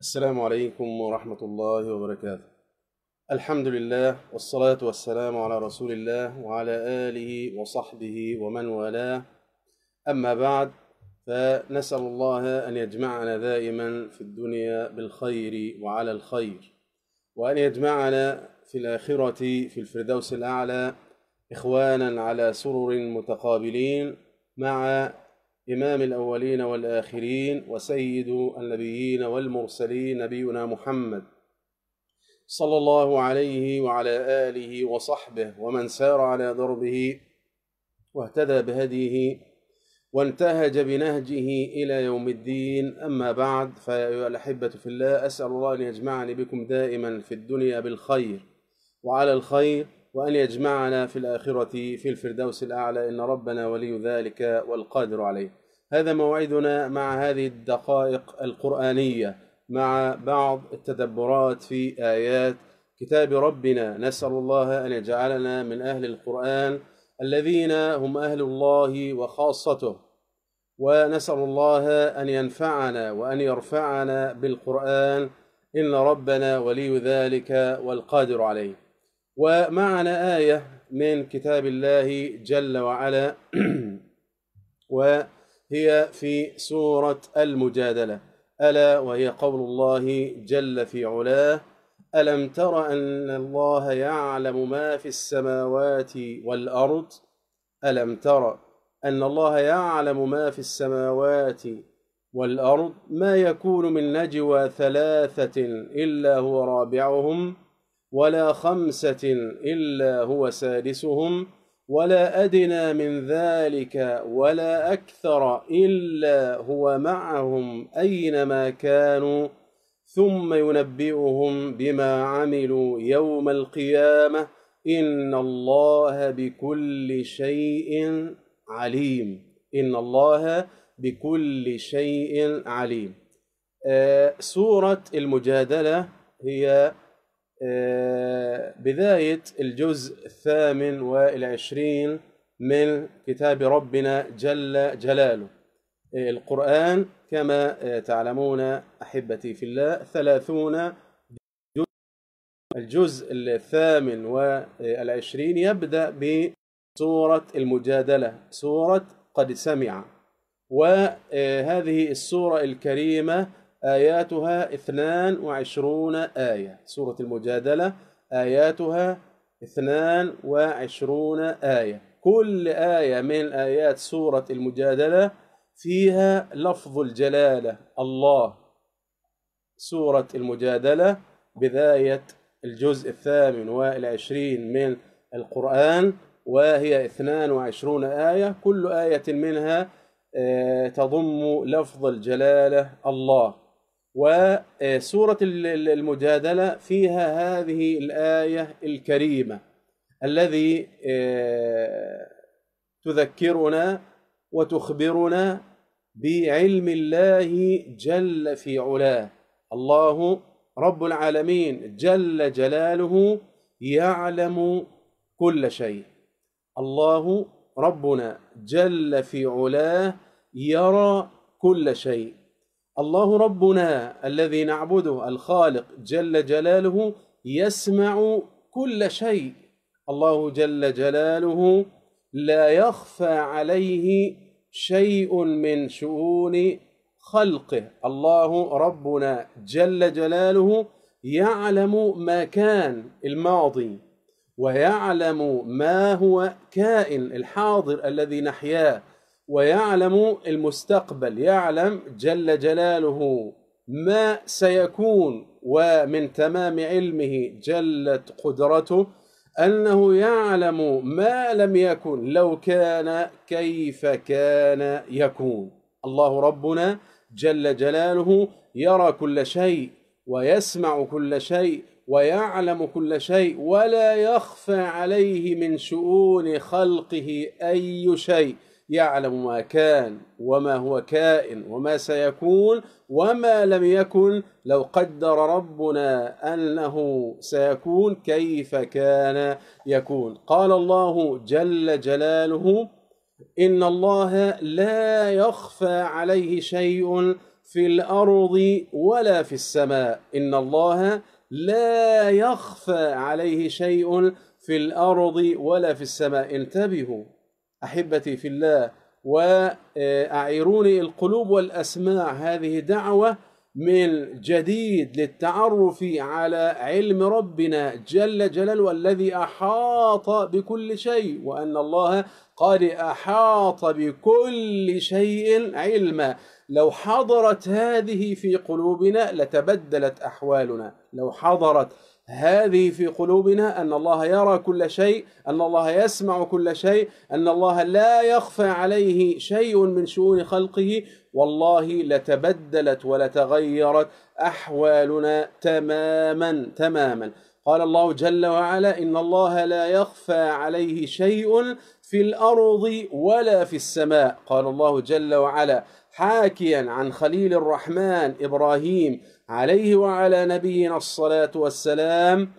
السلام عليكم ورحمة الله وبركاته. الحمد لله والصلاة والسلام على رسول الله وعلى آله وصحبه ومن والاه. أما بعد فنسأل الله أن يجمعنا دائما في الدنيا بالخير وعلى الخير وأن يجمعنا في الآخرة في الفردوس الأعلى إخوانا على سرر متقابلين مع إمام الأولين والآخرين وسيد النبيين والمرسلين نبينا محمد صلى الله عليه وعلى آله وصحبه ومن سار على دربه واهتدى بهديه وانتهج بنهجه إلى يوم الدين. أما بعد فيا أيها الأحبة في الله أسأل الله أن يجمعني بكم دائما في الدنيا بالخير وعلى الخير وأن يجمعنا في الآخرة في الفردوس الأعلى. إن ربنا ولي ذلك والقادر عليه. هذا موعدنا مع هذه الدقائق القرآنية مع بعض التدبرات في آيات كتاب ربنا. نسأل الله أن يجعلنا من أهل القرآن الذين هم أهل الله وخاصته. ونسأل الله أن ينفعنا وأن يرفعنا بالقرآن. إن ربنا ولي ذلك والقادر عليه. ومعنا آية من كتاب الله جل وعلا وهي في سورة المجادلة. ألا وهي قول الله جل في علاه ألم تر أن الله يعلم ما في السماوات والأرض؟ ألم تر أن الله يعلم ما في السماوات والأرض؟ ما يكون من نجوى ثلاثة إلا هو رابعهم؟ ولا خمسة إلا هو سادسهم ولا أدنى من ذلك ولا أكثر إلا هو معهم أينما كانوا. ثم ينبئهم بما عملوا يوم القيامة. إن الله بكل شيء عليم. إن الله بكل شيء عليم. آه سورة المجادلة هي بداية الجزء الثامن والعشرين من كتاب ربنا جل جلاله. القرآن كما تعلمون أحبتي في الله ثلاثون جزء الجزء الثامن والعشرين يبدأ بسورة المجادلة سورة قد سمع. وهذه السورة الكريمة آياتها اثنان وعشرون آية. سورة المجادلة آياتها اثنان وعشرون آية. كل آية من آيات سورة المجادلة فيها لفظ الجلالة الله. سورة المجادلة بداية الجزء الثامن والعشرين من القرآن وهي اثنان وعشرون آية. كل آية منها تضم لفظ الجلالة الله. وسورة المجادلة فيها هذه الآية الكريمة الذي تذكرنا وتخبرنا بعلم الله جل في علاه. الله رب العالمين جل جلاله يعلم كل شيء. الله ربنا جل في علاه يرى كل شيء. الله ربنا الذي نعبده الخالق جل جلاله يسمع كل شيء. الله جل جلاله لا يخفى عليه شيء من شؤون خلقه. الله ربنا جل جلاله يعلم ما كان الماضي ويعلم ما هو كائن الحاضر الذي نحياه. ويعلم المستقبل يعلم جل جلاله ما سيكون ومن تمام علمه جلت قدرته أنه يعلم ما لم يكن لو كان كيف كان يكون. الله ربنا جل جلاله يرى كل شيء ويسمع كل شيء ويعلم كل شيء ولا يخفى عليه من شؤون خلقه أي شيء. يعلم ما كان وما هو كائن وما سيكون وما لم يكن لو قدر ربنا أنه سيكون كيف كان يكون. قال الله جل جلاله إن الله لا يخفى عليه شيء في الأرض ولا في السماء. إن الله لا يخفى عليه شيء في الأرض ولا في السماء. انتبهوا. أحبتي في الله وأعيروني القلوب والأسماع. هذه دعوة من جديد للتعرف على علم ربنا جل جلاله الذي أحاط بكل شيء وأن الله قد أحاط بكل شيء علما. لو حضرت هذه في قلوبنا لتبدلت أحوالنا. لو حضرت هذه في قلوبنا أن الله يرى كل شيء أن الله يسمع كل شيء أن الله لا يخفى عليه شيء من شؤون خلقه. والله لتبدلت ولتغيرت أحوالنا تماما تماما. قال الله جل وعلا إن الله لا يخفى عليه شيء في الأرض ولا في السماء. قال الله جل وعلا حاكيا عن خليل الرحمن إبراهيم عليه وعلى نبينا الصلاة والسلام.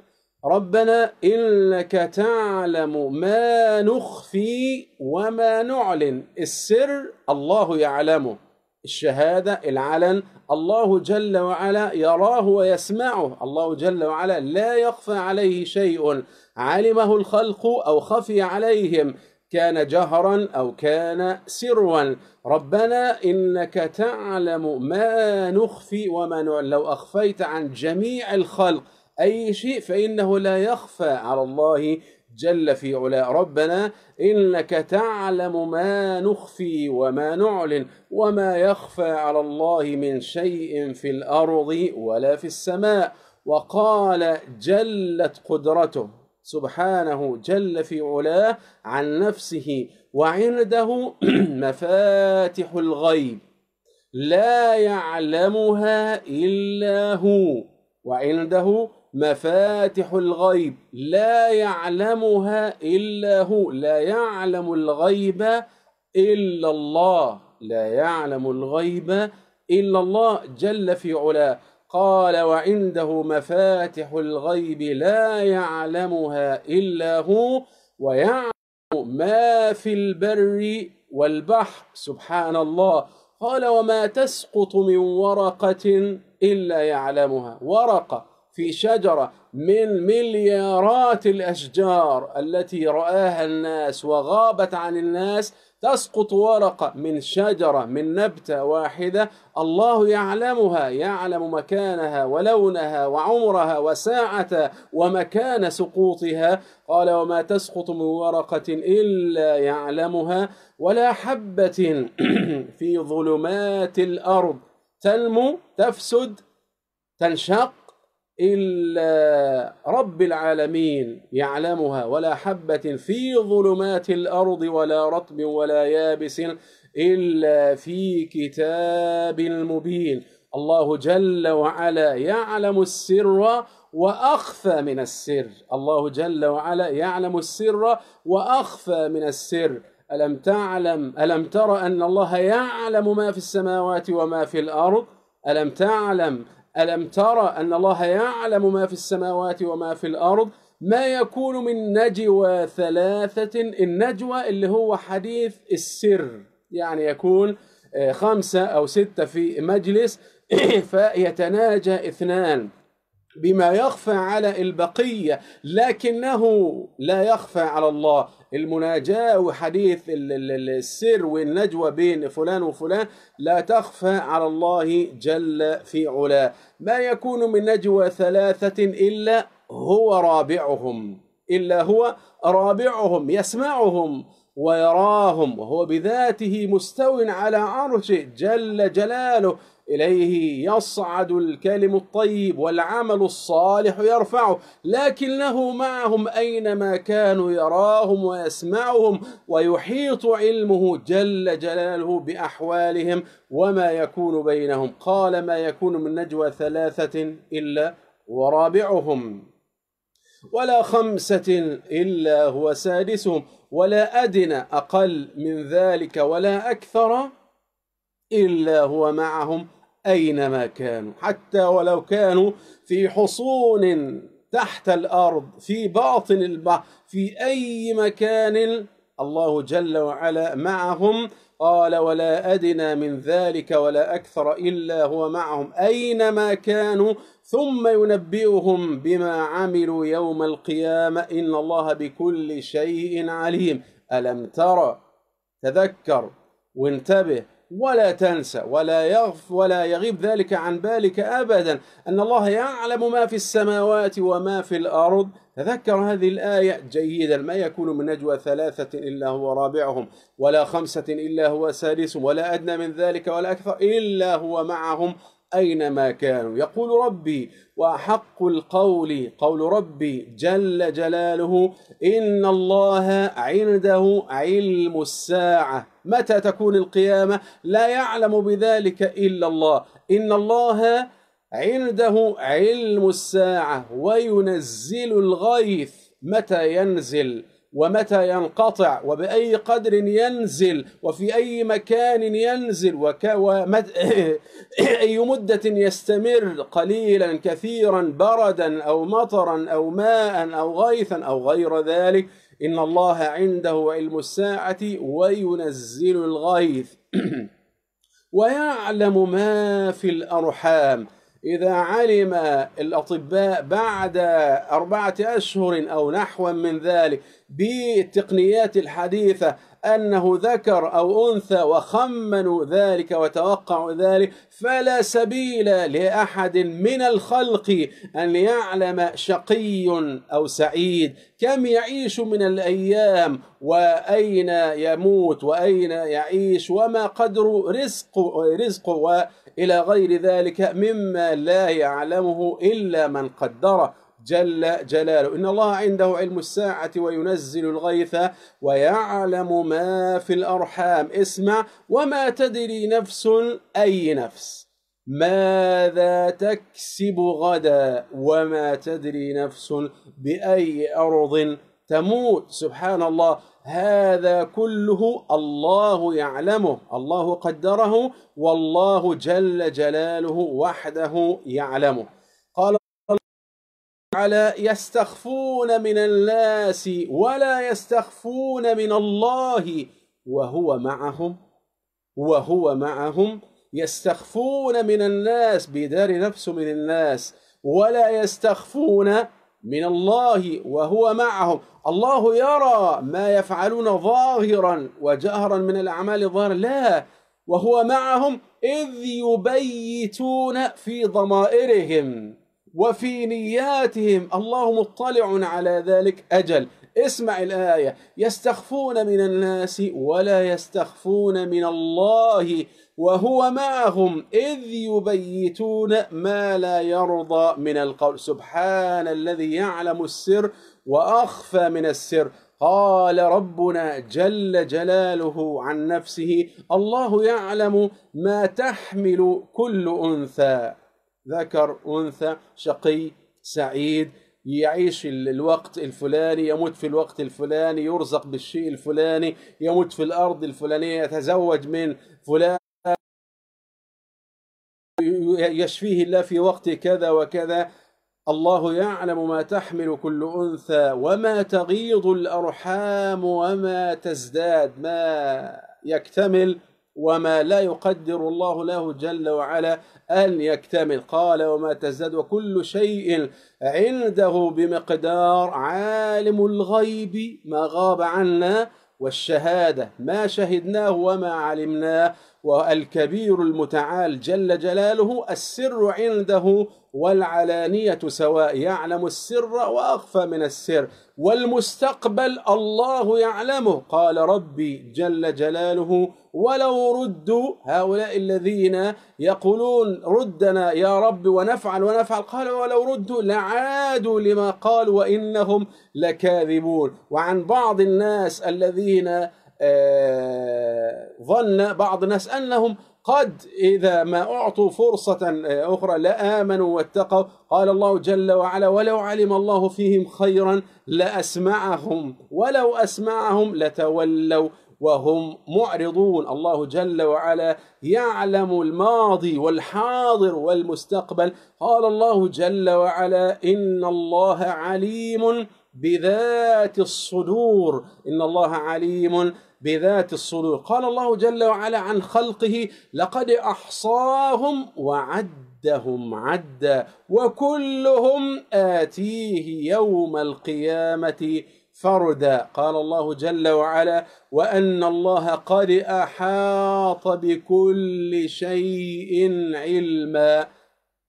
ربنا إنك تعلم ما نخفي وما نعلن. السر الله يعلمه. الشهادة العلن. الله جل وعلا يراه ويسمعه. الله جل وعلا لا يخفى عليه شيء. علمه الخلق أو خفي عليهم. كان جهرا أو كان سرا. ربنا إنك تعلم ما نخفي وما نعلن لو أخفيت عن جميع الخلق أي شيء فإنه لا يخفى على الله جل في علا ربنا إنك تعلم ما نخفي وما نعلن وما يخفى على الله من شيء في الأرض ولا في السماء. وقال جلت قدرته. سبحانه جل في علاه عن نفسه وعنده مفاتح الغيب لا يعلمها إلا هو وعنده مفاتح الغيب لا يعلمها إلا هو. لا يعلم الغيب إلا الله لا يعلم الغيب إلا الله جل في علاه. قال وعنده مفاتح الغيب لا يعلمها إلا هو ويعلم ما في البر والبحر. سبحان الله. قال وما تسقط من ورقة إلا يعلمها. ورقة في شجرة من مليارات الأشجار التي رآها الناس وغابت عن الناس تسقط ورقة من شجرة من نبتة واحدة الله يعلمها يعلم مكانها ولونها وعمرها وساعة ومكان سقوطها. قال وما تسقط من ورقة إلا يعلمها ولا حبة في ظلمات الأرض. تنمو تفسد تنشق إلا رب العالمين يعلمها ولا حبة في ظلمات الأرض ولا رطب ولا يابس إلا في كتاب مبين. الله جل وعلا يعلم السر وأخفى من السر. الله جل وعلا يعلم السر وأخفى من السر. ألم تعلم ألم تر أن الله يعلم ما في السماوات وما في الأرض؟ ألم تعلم ألم ترى أن الله يعلم ما في السماوات وما في الأرض؟ ما يكون من نجوى ثلاثة النجوى اللي هو حديث السر. يعني يكون آه، خمسة أو ستة في مجلس فيتناجى اثنان. بما يخفى على البقية لكنه لا يخفى على الله. المناجاة وحديث السر والنجوى بين فلان وفلان لا تخفى على الله جل في علاه. ما يكون من نجوى ثلاثة إلا هو رابعهم إلا هو رابعهم يسمعهم. ويراهم وهو بذاته مستو على عرشه جل جلاله. إليه يصعد الكلم الطيب والعمل الصالح يرفعه. لكنه معهم أينما كانوا يراهم ويسمعهم ويحيط علمه جل جلاله بأحوالهم. وما يكون بينهم قال ما يكون من نجوى ثلاثة إلا ورابعهم. ولا خمسة إلا هو سادسهم. ولا أدنى أقل من ذلك ولا أكثر إلا هو معهم أينما كانوا. حتى ولو كانوا في حصون تحت الأرض في باطن البحر في أي مكان الله جل وعلا معهم قال ولا أدنى من ذلك ولا أكثر إلا هو معهم. أينما كانوا ثم ينبئهم بما عملوا يوم القيامة إن الله بكل شيء عليم. ألم ترى تذكر وانتبه. ولا تنسى ولا يغف ولا يغيب ذلك عن بالك أبدا. أن الله يعلم ما في السماوات وما في الأرض. تذكر هذه الآية؟ جيدا ما يكون من نجوى ثلاثة إلا هو رابعهم ولا خمسة إلا هو سادسهم ولا أدنى من ذلك ولا أكثر إلا هو معهم أينما كانوا. يقول ربي وأحق القول قول ربي جل جلاله إن الله عنده علم الساعة. متى تكون القيامة؟ لا يعلم بذلك إلا الله. إن الله عنده علم الساعة وينزل الغيث. متى ينزل ومتى ينقطع وبأي قدر ينزل وفي أي مكان ينزل وك. أي مدة يستمر قليلا كثيرا بردا أو مطرا أو ماء أو غيثا أو غير ذلك. إن الله عنده علم الساعة وينزل الغيث. ويعلم ما في الأرحام. إذا علم الأطباء بعد أربعة أشهر أو نحو من ذلك بالتقنيات الحديثة أنه ذكر أو أنثى وخمنوا ذلك وتوقعوا ذلك فلا سبيل لأحد من الخلق أن يعلم شقي أو سعيد. كم يعيش من الأيام وأين يموت وأين يعيش وما قدر رزق رزق وإلى غير ذلك مما لا يعلمه إلا من قدره جل جلاله. إن الله عنده علم الساعة وينزل الغيث ويعلم ما في الأرحام. اسمع وما تدري نفس أي نفس. ماذا تكسب غدا وما تدري نفس بأي أرض تموت. سبحان الله هذا كله الله يعلمه. الله قدره. والله جل جلاله وحده يعلمه. قال على يستخفون من الناس ولا يستخفون من الله وهو معهم. وهو معهم. يستخفون من بيدار بيدار نفسه من الناس. ولا يستخفون من الله وهو معهم. الله يرى ما يفعلون ظاهرا وجهرا من الأعمال ظاهرا لا وهو معهم إذ يبيتون في ضمائرهم وفي نياتهم. الله مطلع على ذلك. أجل اسمع الآية. يستخفون من الناس ولا يستخفون من الله. وهو معهم إذ يبيتون ما لا يرضى من القول. سبحان الذي يعلم السر وأخفى من السر. قال ربنا جل جلاله عن نفسه الله يعلم ما تحمل كل أنثى. ذكر أنثى شقي سعيد يعيش الوقت الفلاني يموت في الوقت الفلاني يرزق بالشيء الفلاني يموت في الأرض الفلانية يتزوج من فلان. يشفيه الله في وقت كذا وكذا. الله يعلم ما تحمل كل أنثى وما تغيض الأرحام وما تزداد ما يكتمل وما لا يقدر الله له جل وعلا أن يكتمل. قال وما تزداد وكل شيء عنده بمقدار عالم الغيب ما غاب عنا والشهادة ما شهدناه وما علمناه والكبير المتعال جل جلاله السر عنده والعلانية سواء يعلم السر وأخفى من السر والمستقبل الله يعلمه. قال ربي جل جلاله ولو ردوا هؤلاء الذين يقولون ردنا يا رب ونفعل ونفعل. قال ولو ردوا لعادوا لما قالوا وإنهم لكاذبون. وعن بعض الناس الذين آه، ظن بعض الناس أنهم قد إذا ما أعطوا فرصة أخرى لآمنوا واتقوا. قال الله جل وعلا ولو علم الله فيهم خيرا لأسمعهم ولو أسمعهم لتولوا وهم معرضون. الله جل وعلا يعلم الماضي والحاضر والمستقبل. قال الله جل وعلا إن الله عليم بذات الصدور. إن الله عليم بذات الصدور. قال الله جل وعلا عن خلقه لقد أحصاهم وعدهم عدا وكلهم آتيه يوم القيامة فردا. قال الله جل وعلا وأن الله قد أحاط بكل شيء علما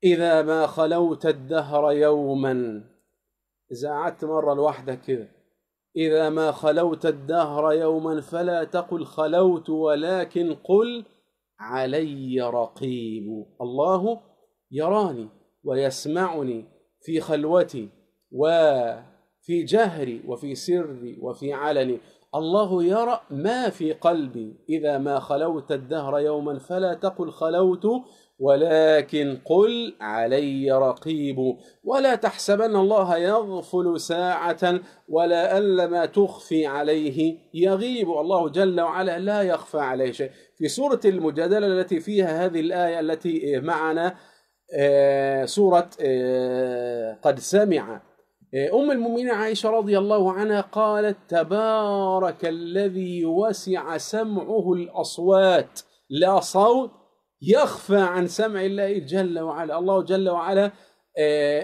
إذا ما خلوت الدهر يوما. إذا قعدت مرة لوحدك كده إذا ما خلوت الدهر يوما فلا تقل خلوت ولكن قل علي رقيب. الله يراني ويسمعني في خلوتي وفي جهري وفي سري وفي علني. الله يرى ما في قلبي. إذا ما خلوت الدهر يوما فلا تقل خلوت ولكن قل علي رقيب ولا تحسبن الله يغفل ساعة ولا أن ما تخفي عليه يغيب. الله جل وعلا لا يخفى عليه شيء. في سورة المجادلة التي فيها هذه الآية التي معنا سورة قد سمع. أم المؤمنين عائشة رضي الله عنها قالت تبارك الذي وسع سمعه الأصوات. لا صوت يخفى عن سمع الله جل وعلا. الله جل وعلا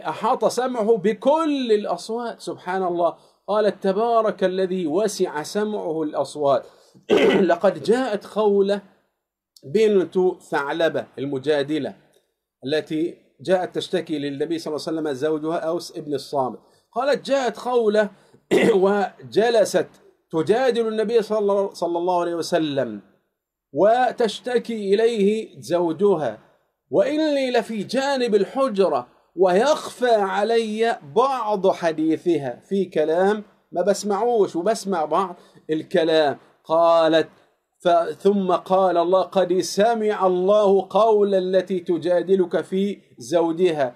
أحاط سمعه بكل الأصوات. سبحان الله. قالت تبارك الذي وسع سمعه الأصوات. لقد جاءت خولة بنت ثعلبة المجادلة التي جاءت تشتكي للنبي صلى الله عليه وسلم زوجها أوس ابن الصامت. قالت جاءت خولة وجلست تجادل النبي صلى الله عليه وسلم. وتشتكي إليه زوجها. وإني لفي جانب الحجرة ويخفى علي بعض حديثها. في كلام ما بسمعوش وبسمع بعض الكلام. قالت ثم قال الله قد سمع الله قول التي تجادلك في زوجها.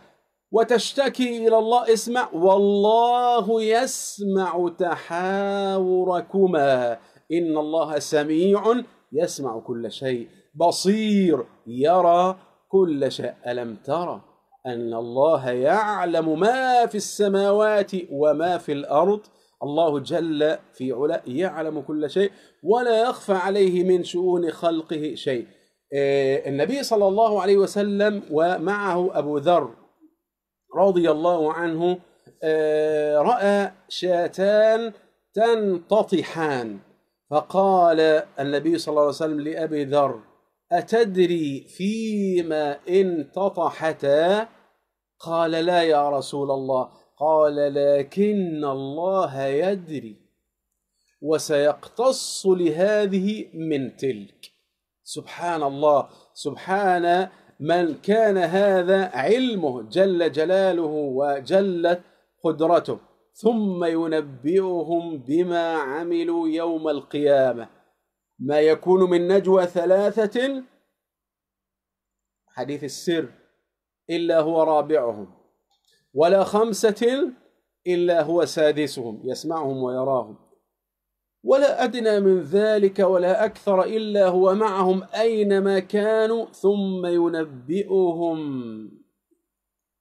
وتشتكي إلى الله اسمع والله يسمع تحاوركما. إن الله سميع يسمع كل شيء. بصير يرى كل شيء. ألم ترى أن الله يعلم ما في السماوات وما في الأرض؟ الله جل في علا يعلم كل شيء ولا يخفى عليه من شؤون خلقه شيء. النبي صلى الله عليه وسلم ومعه أبو ذر رضي الله عنه رأى شاتان تنتطحان فقال النبي صلى الله عليه وسلم لأبي ذر أتدري فيما انتطحتا قال لا يا رسول الله. قال لكن الله يدري وسيقتص لهذه من تلك. سبحان الله سبحان من كان هذا علمه جل جلاله وجلت قدرته. ثم ينبئهم بما عملوا يوم القيامة. ما يكون من نجوى ثلاثة حديث السر إلا هو رابعهم. ولا خمسة إلا هو سادسهم يسمعهم ويراهم. ولا أدنى من ذلك ولا أكثر إلا هو معهم أينما كانوا ثم ينبئهم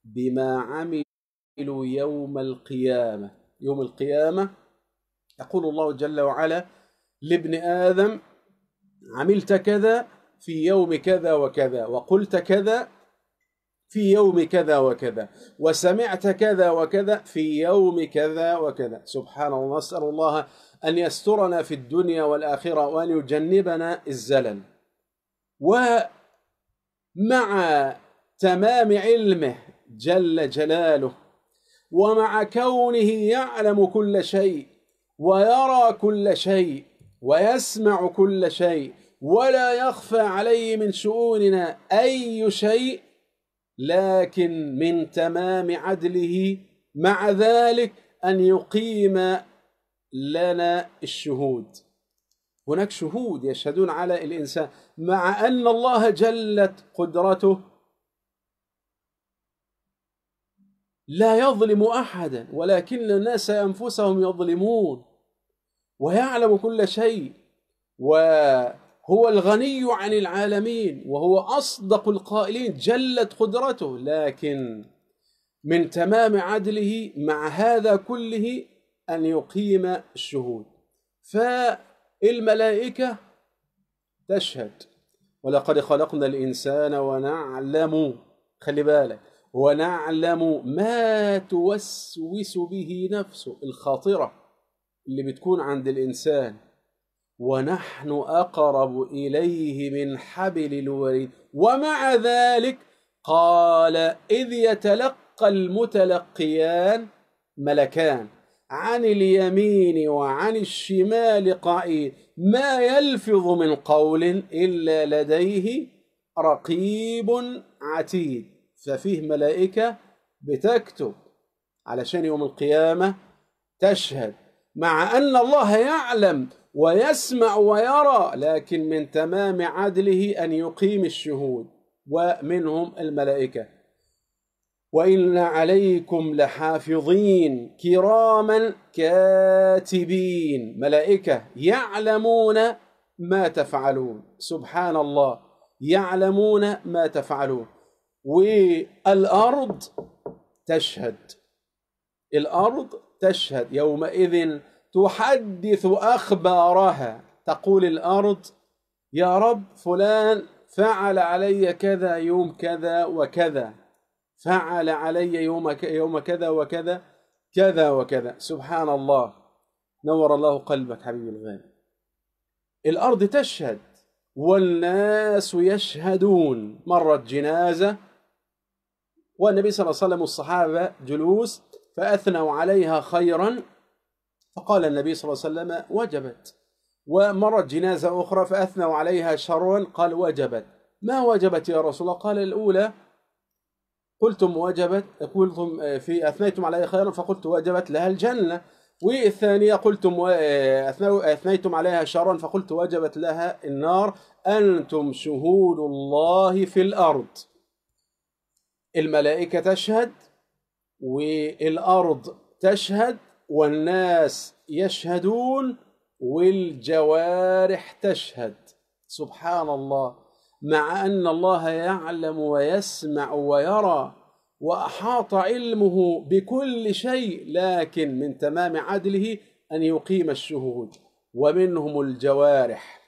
بما عملوا يوم القيامة. يوم القيامة يقول الله جل وعلا لابن آدم عملت كذا في يوم كذا وكذا وقلت كذا في يوم كذا وكذا وسمعت كذا وكذا في يوم كذا وكذا. سبحان الله نسأل الله أن يسترنا في الدنيا والآخرة وأن يجنبنا الزلل. ومع تمام علمه جل جلاله ومع كونه يعلم كل شيء ويرى كل شيء ويسمع كل شيء ولا يخفى عليه من شؤوننا أي شيء لكن من تمام عدله مع ذلك أن يقيم لنا الشهود. هناك شهود يشهدون على الإنسان مع أن الله جلت قدرته لا يظلم أحدا ولكن الناس أنفسهم يظلمون ويعلم كل شيء وهو الغني عن العالمين وهو أصدق القائلين جلت قدرته. لكن من تمام عدله مع هذا كله أن يقيم الشهود. الملائكة تشهد. ولقد خلقنا الإنسان ونعلم خلي بالك ونعلم ما توسوس به نفسه الخاطرة اللي بتكون عند الإنسان. ونحن أقرب إليه من حبل الوريد. ومع ذلك قال إذ يتلقى المتلقيان ملكان عن اليمين وعن الشمال قعيد ما يلفظ من قول إلا لديه رقيب عتيد. ففيه ملائكة بتكتب علشان يوم القيامة تشهد مع أن الله يعلم ويسمع ويرى لكن من تمام عدله أن يقيم الشهود ومنهم الملائكة. وإن عليكم لحافظين كراما كاتبين. ملائكة يعلمون ما تفعلون. سبحان الله يعلمون ما تفعلون. والأرض تشهد. الأرض تشهد. يومئذ تحدث أخبارها. تقول الأرض يا رب فلان فعل علي كذا يوم كذا وكذا فعل علي يوم يوم كذا وكذا كذا وكذا. سبحان الله نور الله قلبك حبيبي الغالي الأرض تشهد. والناس يشهدون. مرت جنازة والنبي صلى الله عليه وسلم والصحابة جلوس فأثنوا عليها خيرا فقال النبي صلى الله عليه وسلم وجبت. ومرت جنازة أخرى فأثنوا عليها شرا قال وجبت. ما وجبت يا رسول الله؟ قال الأولى قلتم وجبت قلتم في أثنيتم عليها خيرا فقلت وجبت لها الجنة. والثانية قلتم أثنيتم عليها شرا فقلت وجبت لها النار. أنتم شهود الله في الأرض. الملائكة تشهد والأرض تشهد والناس يشهدون والجوارح تشهد. سبحان الله مع أن الله يعلم ويسمع ويرى وأحاط علمه بكل شيء لكن من تمام عدله أن يقيم الشهود. ومنهم الجوارح.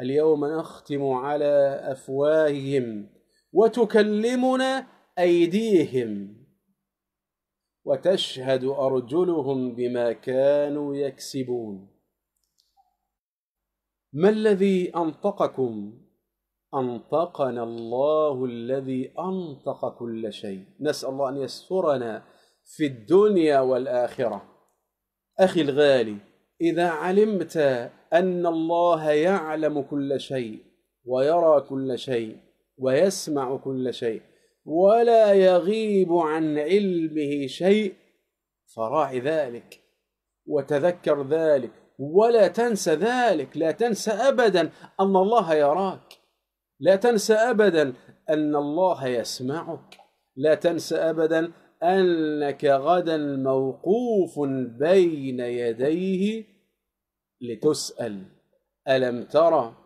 اليوم نختم على أفواههم. وتكلمنا أيديهم وتشهد أرجلهم بما كانوا يكسبون. ما الذي أنطقكم؟ أنطقنا الله الذي أنطق كل شيء. نسأل الله أن يسترنا في الدنيا والآخرة. أخي الغالي إذا علمت أن الله يعلم كل شيء ويرى كل شيء ويسمع كل شيء ولا يغيب عن علمه شيء. فراع ذلك وتذكر ذلك ولا تنسى ذلك. لا تنسى أبدا أن الله يراك. لا تنسى أبدا أن الله يسمعك. لا تنسى أبدا أنك غدا موقوف بين يديه. لتسأل ألم ترى؟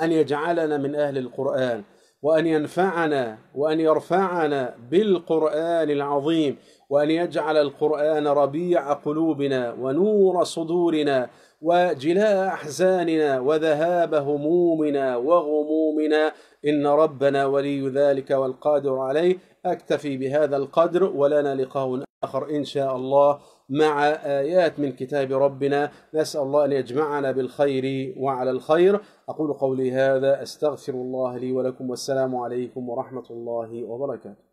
أن يجعلنا من أهل القرآن وأن ينفعنا وأن يرفعنا بالقرآن العظيم وأن يجعل القرآن ربيع قلوبنا ونور صدورنا وجلاء أحزاننا وذهاب همومنا وغمومنا. إن ربنا ولي ذلك والقادر عليه. أكتفي بهذا القدر ولنا لقاء آخر إن شاء الله. مع آيات من كتاب ربنا. نسأل الله أن يجمعنا بالخير وعلى الخير. أقول قولي هذا أستغفر الله لي ولكم والسلام عليكم ورحمة الله وبركاته.